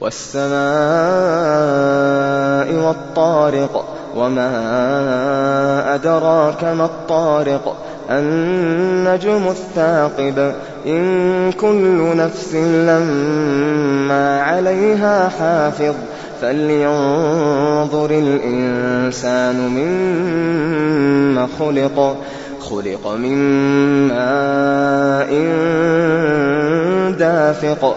وَالسَّمَاءِ وَالطَّارِقِ وَمَا أَدْرَاكَ مَا الطَّارِقُ النَّجْمُ الثَّاقِبُ إِن كُلُّ نَفْسٍ لَّمَّا عَلَيْهَا حَافِظٌ فَلْيَنظُرِ الْإِنسَانُ مِمَّ خُلِقَ خُلِقَ مِن مَّاءٍ دَافِقٍ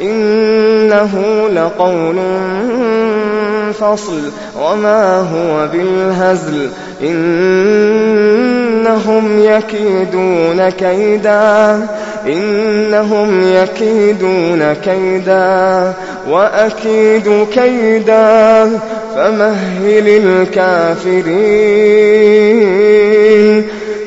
إِنَّهُ لَقَوْلٌ فَصْلٌ. وَمَا هُوَ بِالْهَزْلِ. إِنَّهُمْ يَكِيدُونَ كَيْدًا. إِنَّهُمْ يَكِيدُونَ كَيْدًا. وَأَكِيدُ كَيْدًا. فَمَهِّلِ الْكَافِرِينَ.